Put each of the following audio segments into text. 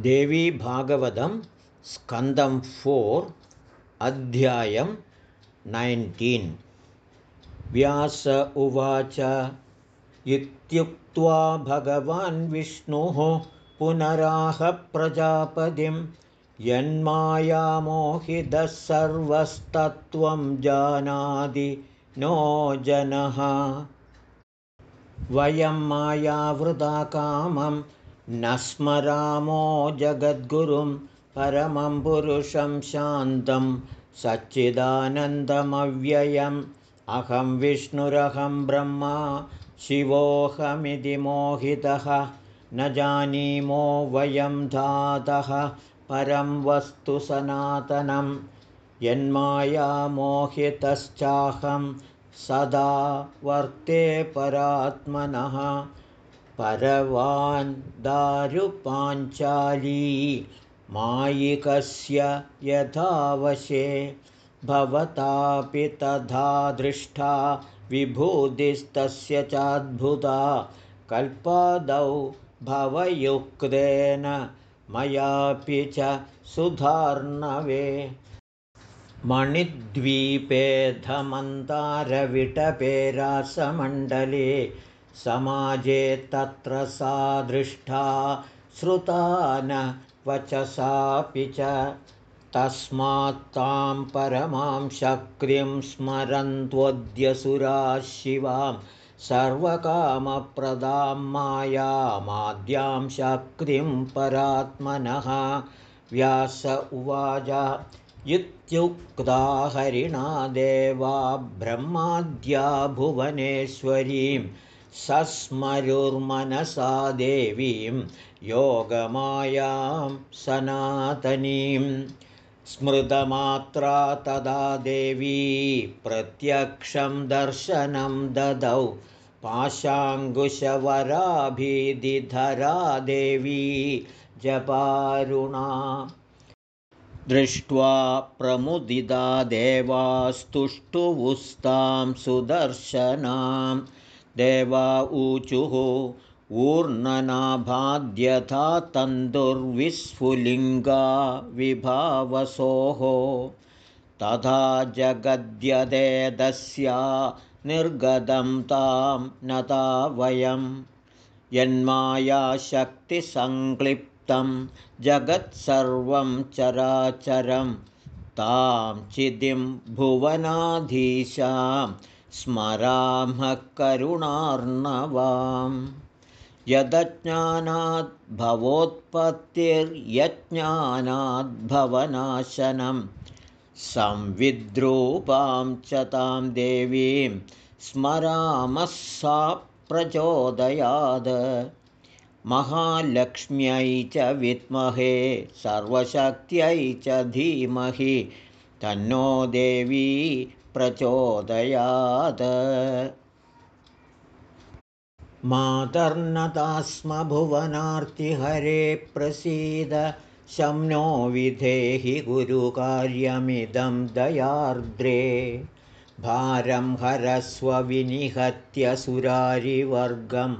देवी भागवतं स्कन्दं फोर् अध्यायं नैन्टीन्। व्यास उवाच इत्युक्त्वा भगवान् विष्णुः पुनराह प्रजापतिं यन्मायामोहितः सर्वस्तत्त्वं जानाति नो जनः। वयं मायावृता कामं न स्मरामो जगद्गुरुं परमं पुरुषं शान्तं सच्चिदानन्दमव्ययम्। अहं विष्णुरहं ब्रह्मा शिवोऽहमिति मोहितः। न जानीमो वयं धातः परं वस्तु सनातनं। यन्मायामोहितश्चाहं सदा वर्ते परात्मनः परवान् दारुपाञ्चाली मायिकस्य यथावशे भवतापि तथा दृष्टा विभूतिस्तस्य चाद्भुता कल्पादौ भवयुक्तेन मयापि च सुधार्णवे। मणिद्वीपेधमन्तारविटपेरासमण्डले समाजे तत्र सा दृष्टा श्रुता न वचसापि च। तस्मात्तां परमां शक्तिं स्मरन्त्वद्यसुराः शिवां सर्वकामप्रदां मायामाद्यां शक्तिं परात्मनः। व्यास उवाच इत्युक्ता हरिणा देवा ब्रह्माद्या भुवनेश्वरीं सस्मरुर्मनसा देवीं योगमायां सनातनीं। स्मृतमात्रा तदा देवी प्रत्यक्षं दर्शनं ददौ। पाशाङ्कुशवराभिधिधरा देवी जपारुणा। दृष्ट्वा प्रमुदिदा देवास्तुष्टुवुस्तां सुदर्शनां देवा ऊचुः ऊर्णनाभाद्यथा तन्तुर्विस्फुलिङ्गा विभावसोः। तथा जगद्यदेदस्या निर्गतं तां नता वयं यन्मायाशक्तिसङ्क्लिप्तं जगत्सर्वं चराचरं तां चिदिं भुवनाधीशां स्मरामः करुणार्णवाम्। यदज्ञानाद्भवोत्पत्तिर्यज्ञानाद्भवनाशनं संविद्रूपां च तां देवीं स्मरामः सा प्रचोदयाद। महालक्ष्म्यै च विद्महे सर्वशक्त्यै च धीमहि तन्नो देवी प्रचोदयात्। मातर्नता स्म भुवनार्तिहरे प्रसीद शं नो विधेहि गुरुकार्यमिदं दयार्द्रे। भारं हरस्वविनिहत्य सुरारिवर्गं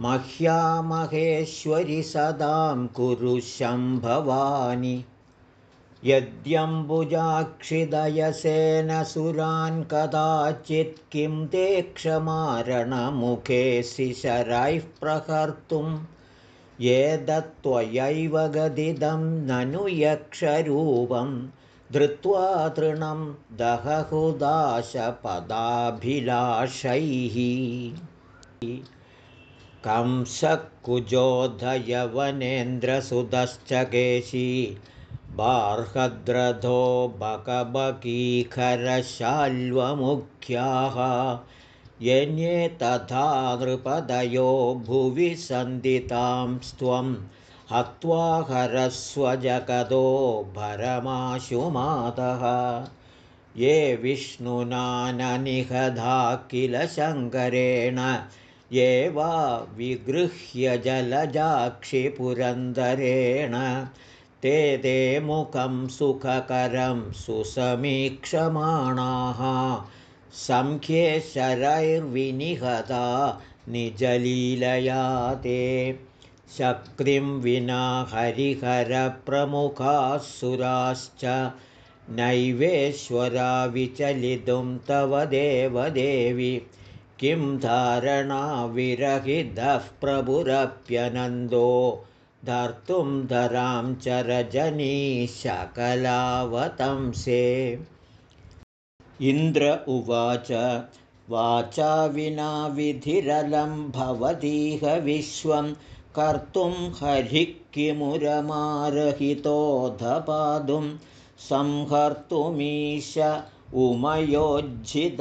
मह्यामहेश्वरि सदां कुरु शम्भवानि यद्यम्बुजाक्षिदयसेन सुरान् कदाचित् किं ते क्षमारणमुखे शिशरैः प्रकर्तुं ये दत्त्वयैव गदिदं ननु यक्षरूपं धृत्वा तृणं दहहुदाशपदाभिलाषैः। कंसकुजोधयवनेन्द्रसुतश्च केशी बार्हद्रथो बकबकीखरशाल्वमुख्याः यन्ये तथा नृपदयो भुवि सन्दितां स्त्वं हत्वा हरस्वजगदो भरमाशुमातः ये विष्णुना न निहधा किल शङ्करेण ये वा विगृह्य जलजाक्षिपुरन्दरेण ते ते मुखं सुखकरं सुसमीक्षमाणाः। सङ्ख्ये शरैर्विनिहता निजलीलया ते। शक्तिं विना हरिहरप्रमुखाः सुराश्च नैवेश्वरा विचलितुं तव देवदेवि। किं धारणाविरहितः प्रभुरप्यनन्दो धर्तुं धरां च रजनीशकलावतंसे इन्द्र उवाच वाचा विना विधिरलं भवदीह विश्वं कर्तुं हरिः किमुरमारहितोऽधपादुं संहर्तुमीश उमयोज्झित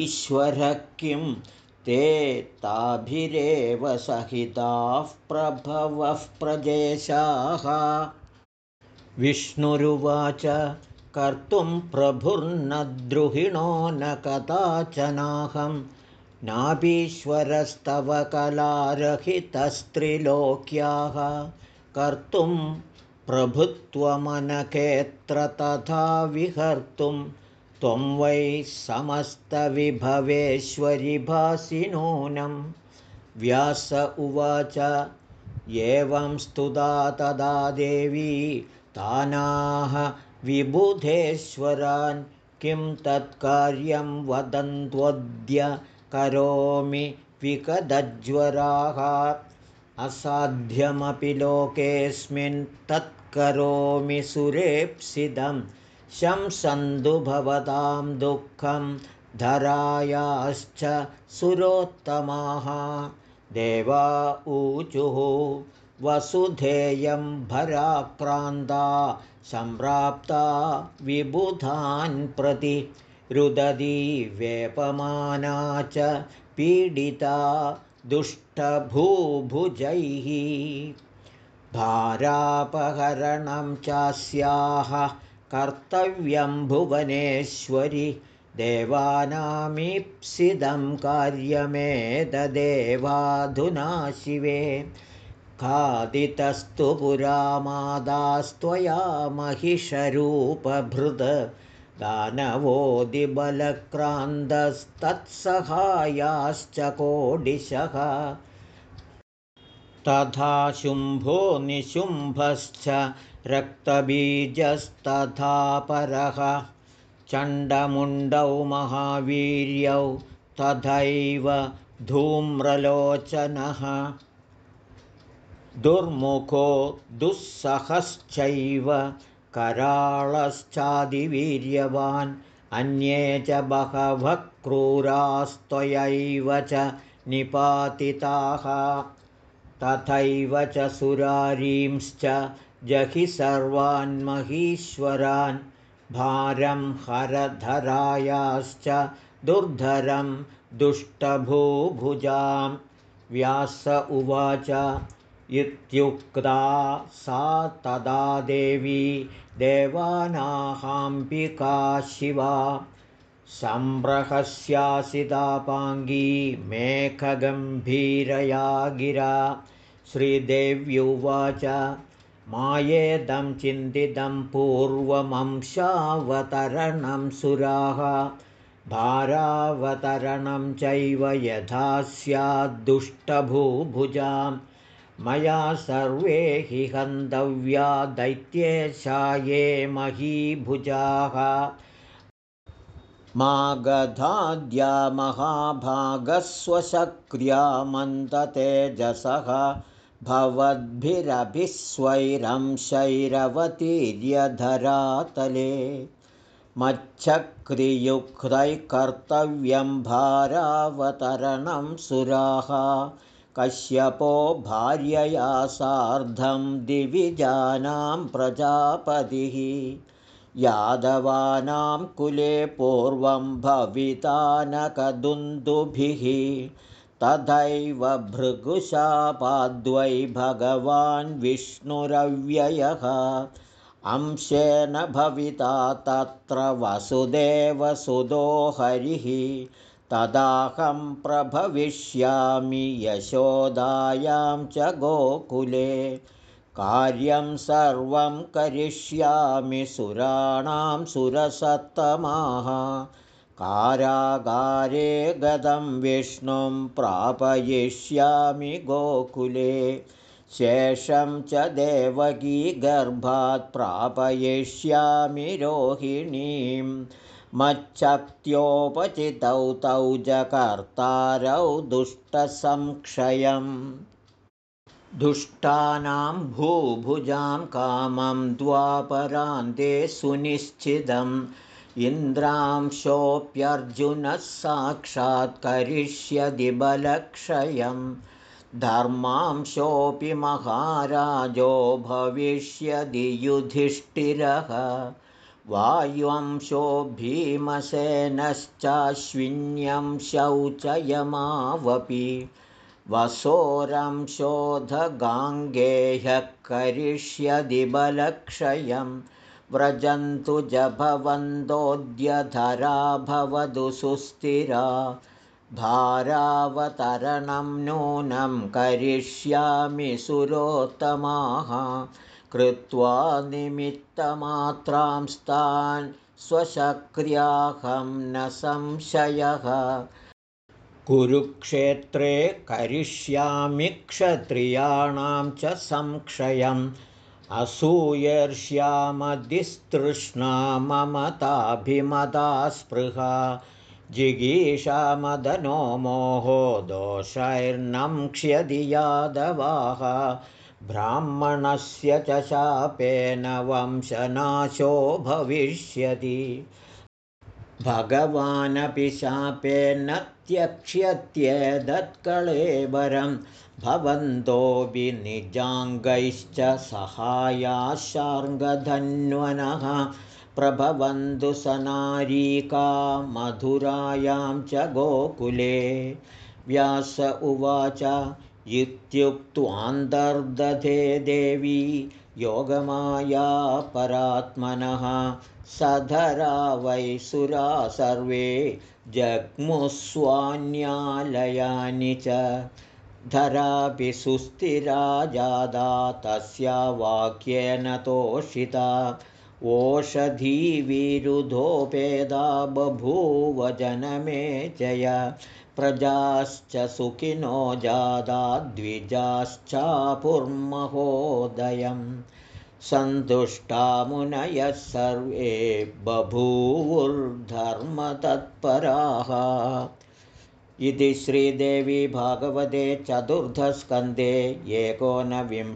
ईश्वरः किं ते ताभिरेव सहिताः प्रभवः प्रजेशाः। विष्णुरुवाच कर्तुं प्रभुर्न द्रुहिणो न कदाचनाहं। नाभीश्वरस्तव कलारहितस्त्रिलोक्याः। कर्तुं प्रभुत्वमनकेत्र तथा विहर्तुं त्वं वै समस्तविभवेश्वरि भासि नूनं व्यास उवाच एवं स्तुता तदा देवी तानाः विबुधेश्वरान् किं तत्कार्यं वदन्त्वद्य करोमि विकदज्वराः। असाध्यमपि लोकेऽस्मिन् तत्करोमि सुरेप्सितं शंसन्तु भवतां दुःखं धरायाश्च सुरोत्तमाः। देवा ऊचुः वसुधेयं भराक्रान्ता सम्प्राप्ता विबुधान् प्रति रुदती वेपमाना च पीडिता दुष्टभूभुजैः। भारापहरणं चास्याः कर्तव्यं भुवनेश्वरि देवानामीप्सितं कार्यमेतदेवाधुना शिवे खादितस्तु पुरामादास्त्वया महिषरूपभृद दानवोदिबलक्रान्तस्तत्सहायाश्च कोडिशः। तथा शुम्भो निशुम्भश्च रक्तबीजस्तथा परः चण्डमुण्डौ महावीर्यौ तथैव धूम्रलोचनः। दुर्मुखो दुःसहश्चैव कराळश्चादिवीर्यवान् अन्ये च बहवः क्रूरास्त्वयैव च निपातिताः। तथैव च सुरारींश्च जहि सर्वान्महीश्वरान् भारं हरधरायाश्च दुर्धरं दुष्टभूभुजां व्यास उवाच इत्युक्ता सा तदा देवी देवानाहाम्बिका शिवा। सम्प्रहस्यासितापाङ्गी मेघगम्भीरया गिरा। श्रीदेव्युवाच मायेदं चिन्तितं पूर्वमंशावतरणं सुराः। भारावतरणं चैव यथा स्याद्दुष्टभूभुजाम् मया सर्वे हि हन्तव्या दैत्येशाये महीभुजाः। मा गधाद्या महाभागस्वशक्र्या मन्दतेजसः भवद्भिरभिस्वैरं शैरवतीर्यधरातले मच्छक्रियुक्तैः कर्तव्यं भारावतरणं सुराः कश्यपो भार्यया सार्धं दिविजानां प्रजापतिः यादवानां कुले पूर्वं भवितानकदुन्दुभिः तथैव भृगुशापाद्वै भगवान् विष्णुरव्ययः। अंशेन भविता तत्र वसुदेवसुदो हरिः। तदाहं प्रभविष्यामि यशोदायां च गोकुले। कार्यं सर्वं करिष्यामि सुराणां सुरसत्तमाः कारागारे गदं विष्णुं प्रापयिष्यामि गोकुले। शेषं च देवकीगर्भात् प्रापयिष्यामि रोहिणीं। मच्छक्त्योपचितौ तौ जकर्तारौ दुष्टसंक्षयम्। दुष्टानां भूभुजां कामं द्वापरान्ते सुनिश्चितम् इन्द्रांशोऽप्यर्जुनः साक्षात् करिष्यति बलक्षयं धर्मांशोऽपि महाराजो भविष्यति युधिष्ठिरः। वायुवंशो भीमसेनश्चाश्विन्यं शौचयमावपि। वसोरं शोधगाङ्गेह्यः करिष्यति बलक्षयं व्रजन्तु जभवन्तोऽद्यधरा भवतु सुस्थिरा। भारावतरणं नूनं करिष्यामि सुरोत्तमाः। कृत्वा निमित्तमात्रांस्तान् स्वशक्र्याहं न संशयः। कुरुक्षेत्रे करिष्यामि क्षत्रियाणां च संक्षयम् असूयर्ष्यामदिस्तृष्णा ममताभिमता स्पृहा जिगीषामदनो मोहो दोषैर्नं क्ष्यदि यादवाः। ब्राह्मणस्य च शापेन वंशनाशो भविष्यति। भगवानपि शापेन त्यक्ष्यत्येदत्कळेबरं भवन्तोऽपि निजाङ्गैश्च सहायाशार्ङ्गधन्वनः। प्रभवन्तु सनारीका मधुरायां च गोकुले। व्यास उवाच इत्युक्त्वान्तर्दधे देवी योगमाया परात्मनः। सधरा वैसुरा सर्वे जग्मुस्वान्यालयानि च धरापि सुस्थिरा जादा तस्या वाक्येन तोषिता। ओषधीविरुधोपेदा बभूव जनमे जय। प्रजाश्च सुखिनो जादा द्विजाश्चापुर्महोदयम्। सन्तुष्टामुनयः सर्वे बभूवुर्धर्मतत्पराः इति श्रीदेवी भागवते चतुर्थस्कन्धे एकोनविंशोऽध्यायः